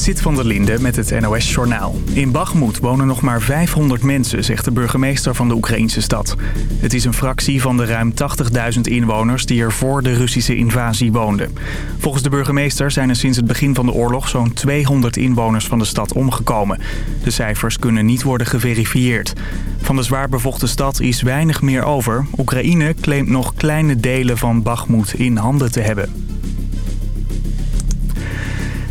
Zit van der Linde met het NOS-journaal. In Bakhmut wonen nog maar 500 mensen, zegt de burgemeester van de Oekraïnse stad. Het is een fractie van de ruim 80.000 inwoners die er voor de Russische invasie woonden. Volgens de burgemeester zijn er sinds het begin van de oorlog zo'n 200 inwoners van de stad omgekomen. De cijfers kunnen niet worden geverifieerd. Van de zwaar bevochten stad is weinig meer over. Oekraïne claimt nog kleine delen van Bakhmut in handen te hebben.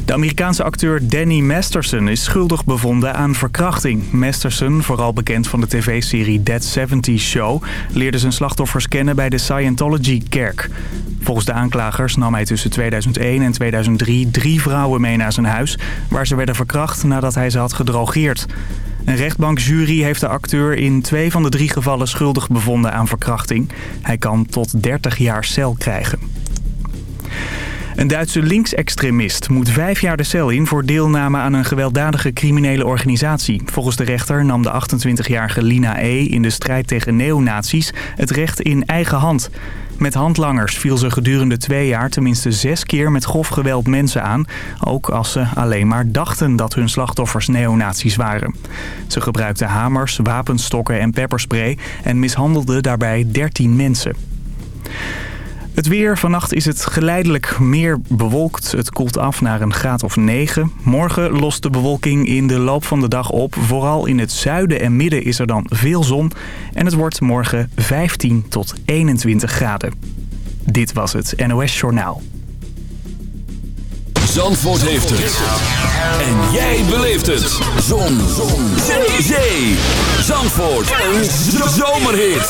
De Amerikaanse acteur Danny Masterson is schuldig bevonden aan verkrachting. Masterson, vooral bekend van de tv-serie Dead 70 Show... leerde zijn slachtoffers kennen bij de Scientology-kerk. Volgens de aanklagers nam hij tussen 2001 en 2003 drie vrouwen mee naar zijn huis... waar ze werden verkracht nadat hij ze had gedrogeerd. Een rechtbankjury heeft de acteur in twee van de drie gevallen schuldig bevonden aan verkrachting. Hij kan tot 30 jaar cel krijgen. Een Duitse linksextremist moet vijf jaar de cel in voor deelname aan een gewelddadige criminele organisatie. Volgens de rechter nam de 28-jarige Lina E. in de strijd tegen neonazies het recht in eigen hand. Met handlangers viel ze gedurende twee jaar tenminste zes keer met grof geweld mensen aan. Ook als ze alleen maar dachten dat hun slachtoffers neonazies waren. Ze gebruikte hamers, wapenstokken en pepperspray en mishandelde daarbij 13 mensen. Het weer. Vannacht is het geleidelijk meer bewolkt. Het koelt af naar een graad of 9. Morgen lost de bewolking in de loop van de dag op. Vooral in het zuiden en midden is er dan veel zon. En het wordt morgen 15 tot 21 graden. Dit was het NOS Journaal. Zandvoort heeft het. En jij beleeft het. Zon. zon. Zee. Zee. Zandvoort. Een zomerhit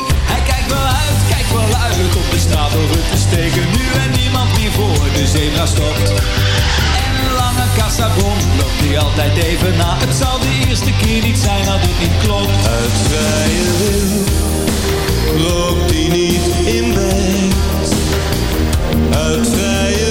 Wel uit, kijkt wel uit op de straat over te steken. Nu en niemand meer voor de zebra stopt. En lange kassabon loopt hij altijd even na. Het zal de eerste keer niet zijn dat het niet klopt. Uit vrije wil loopt hij niet in bed. Uit vrije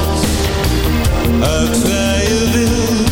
Uit vrije wil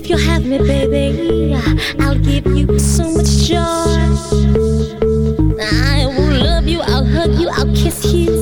if you have me, baby, I'll give you so much joy. I will love you, I'll hug you, I'll kiss you.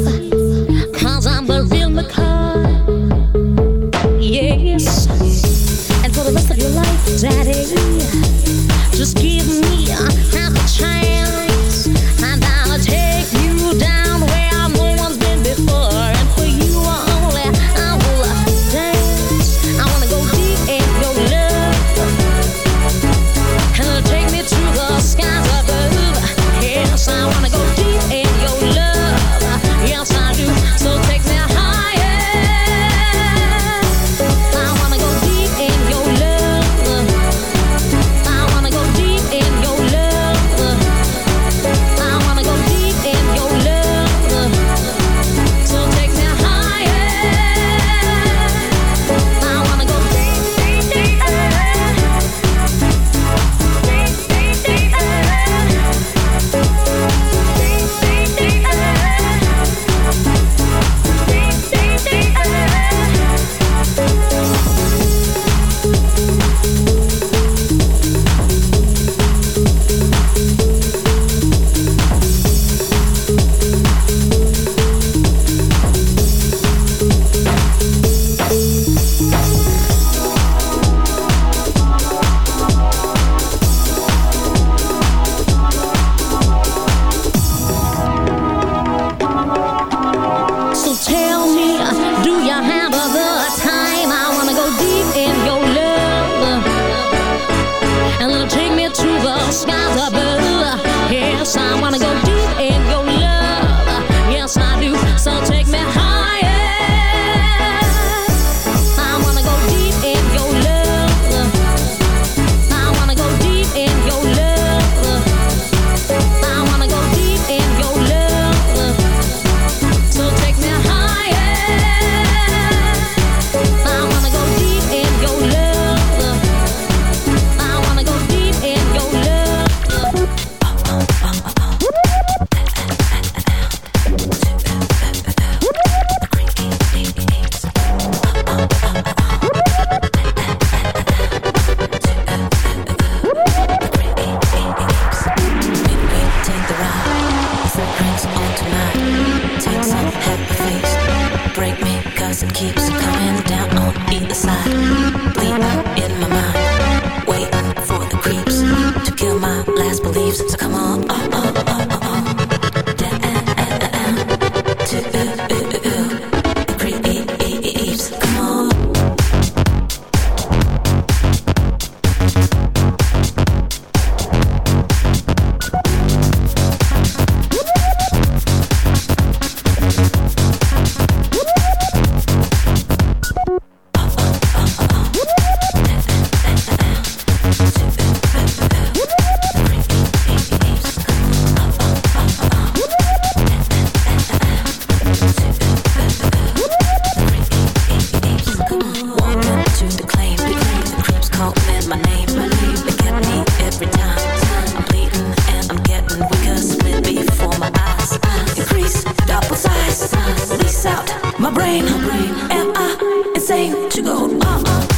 uh, uh.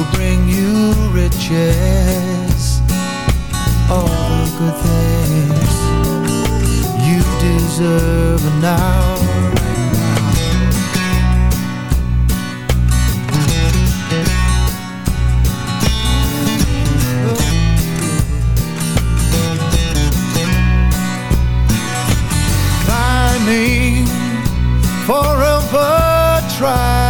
will bring you riches. All the good things you deserve. Now climbing forever trying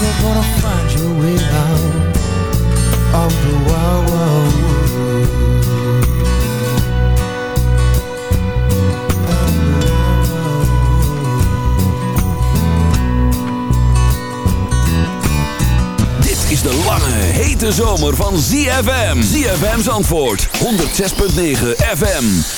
you're gonna find your way out of the wild, wood. Dit is de lange, hete zomer van ZFM. ZFM's antwoord, 106.9 FM.